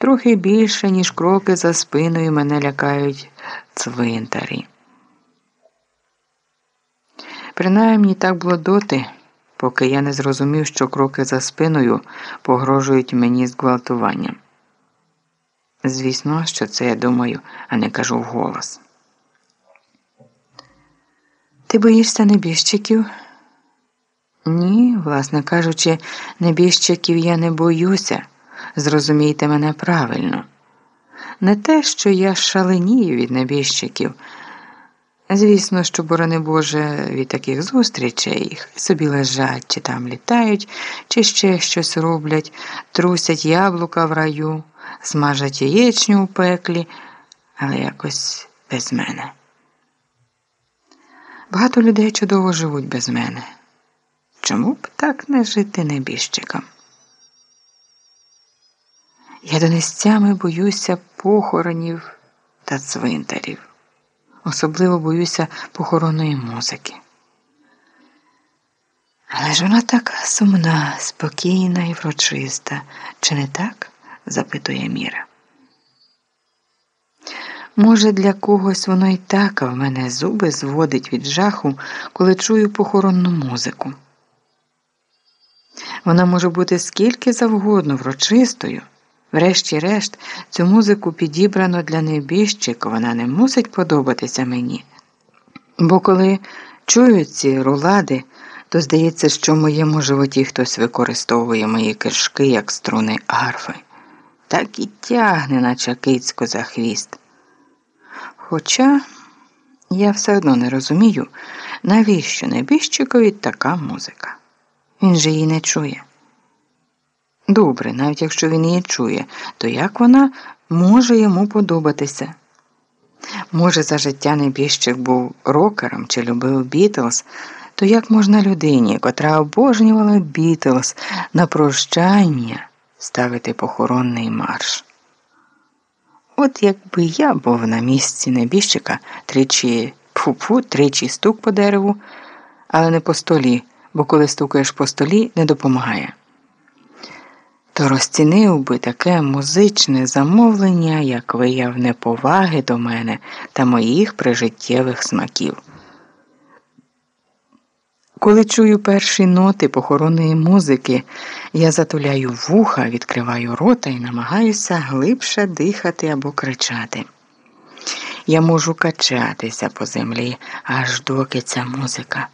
трохи більше, ніж кроки за спиною мене лякають цвинтарі. Принаймні так було доти, поки я не зрозумів, що кроки за спиною погрожують мені зґвалтуванням. Звісно, що це я думаю, а не кажу вголос. Ти боїшся небіжчиків? Ні, власне кажучи, небіжчиків я не боюся. Зрозумійте мене правильно. Не те, що я шаленію від небіжчиків. Звісно, що, борони Боже, від таких зустрічей собі лежать, чи там літають, чи ще щось роблять, трусять яблука в раю, смажать яєчню у пеклі, але якось без мене. Багато людей чудово живуть без мене. Чому б так не жити небіжчикам? Я донестями боюся похоронів та цвинтарів. Особливо боюся похоронної музики. Але ж вона така сумна, спокійна і врочиста, чи не так? запитує Міра. Може, для когось воно й так, а в мене зуби зводить від жаху, коли чую похоронну музику. Вона може бути скільки завгодно врочистою. Врешті-решт, цю музику підібрано для небіжчик, вона не мусить подобатися мені. Бо коли чую ці рулади, то здається, що в моєму животі хтось використовує мої кишки, як струни арфи, так і тягне, наче кицько за хвіст. Хоча я все одно не розумію, навіщо небіжчикові така музика. Він же її не чує. Добре, навіть якщо він її чує, то як вона може йому подобатися? Може, за життя небіжчик був рокером чи любив Бітлз, то як можна людині, котра обожнювала Бітлз на прощання ставити похоронний марш? От якби я був на місці небіжчика тричі пфу-пфу, тричі стук по дереву, але не по столі, бо коли стукаєш по столі, не допомагає то розцінив би таке музичне замовлення, як вияв неповаги до мене та моїх прижиттєвих смаків. Коли чую перші ноти похоронної музики, я затуляю вуха, відкриваю рота і намагаюся глибше дихати або кричати. Я можу качатися по землі, аж доки ця музика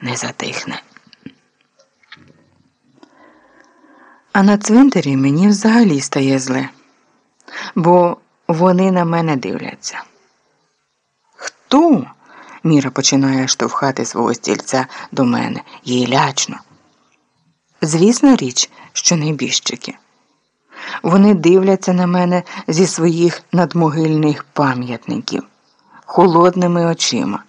не затихне. А на цвинтарі мені взагалі стає зле, бо вони на мене дивляться. Хто? Міра починає штовхати свого стільця до мене, їй лячно. Звісна річ, що небіжчики. Вони дивляться на мене зі своїх надмогильних пам'ятників, холодними очима.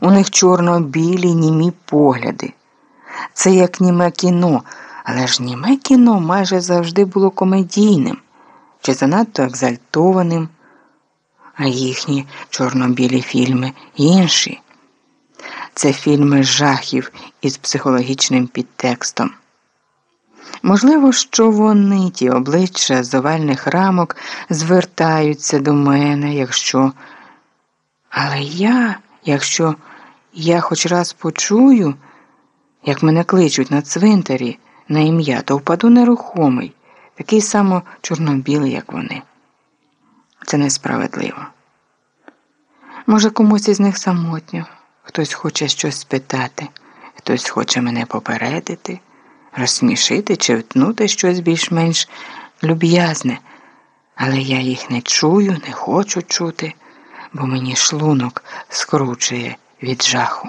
У них чорно-білі німі погляди. Це як німе кіно. Але ж німе кіно майже завжди було комедійним чи занадто екзальтованим, а їхні чорно-білі фільми інші. Це фільми жахів із психологічним підтекстом. Можливо, що вони, ті обличчя з овальних рамок, звертаються до мене, якщо. Але я, якщо я хоч раз почую, як мене кличуть на цвинтарі на ім'я, то впаду нерухомий, такий само чорно-білий, як вони. Це несправедливо. Може, комусь із них самотньо, хтось хоче щось спитати, хтось хоче мене попередити, розсмішити чи втнути щось більш-менш люб'язне, але я їх не чую, не хочу чути, бо мені шлунок скручує від жаху.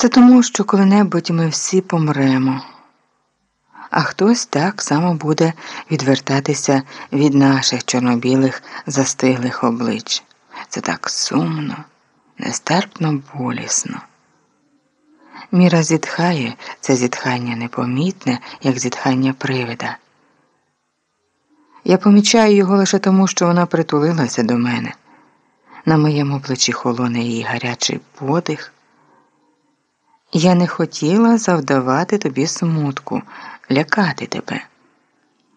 Це тому, що коли-небудь ми всі помремо, а хтось так само буде відвертатися від наших чорнобілих застиглих облич. Це так сумно, нестерпно болісно. Міра зітхає, це зітхання непомітне, як зітхання привида. Я помічаю його лише тому, що вона притулилася до мене. На моєму плечі холоне її гарячий подих. Я не хотіла завдавати тобі смутку, лякати тебе.